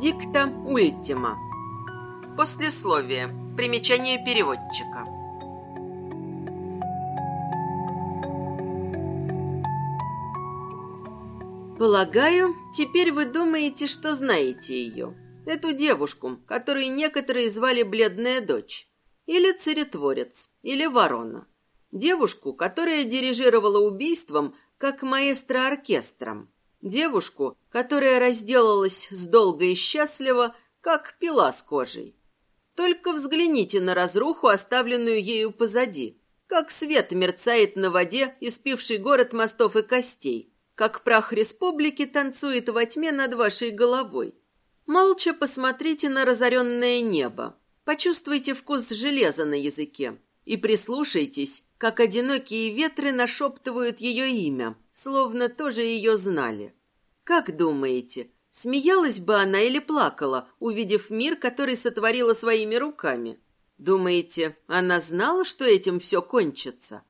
Дикта ультима. Послесловие. Примечание переводчика. Полагаю, теперь вы думаете, что знаете ее. Эту девушку, которую некоторые звали Бледная дочь. Или Царетворец, или Ворона. Девушку, которая дирижировала убийством, как маэстро оркестром. Девушку, которая разделалась с долго и счастливо, как пила с кожей. Только взгляните на разруху, оставленную ею позади. Как свет мерцает на воде, испивший город мостов и костей. Как прах республики танцует во тьме над вашей головой. Молча посмотрите на разоренное небо. Почувствуйте вкус железа на языке. И прислушайтесь, как одинокие ветры нашептывают ее имя, словно тоже ее знали. Как думаете, смеялась бы она или плакала, увидев мир, который сотворила своими руками? Думаете, она знала, что этим все кончится?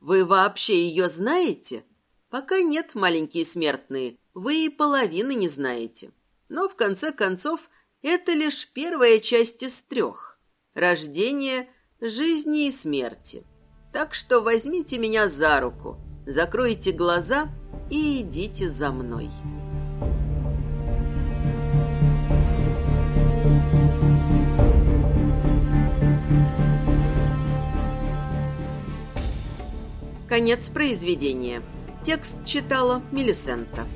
Вы вообще ее знаете? Пока нет, маленькие смертные, вы и половины не знаете. Но, в конце концов, это лишь первая часть из трех. Рождение, жизни и смерти. Так что возьмите меня за руку, закройте глаза и идите за мной. Конец произведения. Текст читала Мелисента.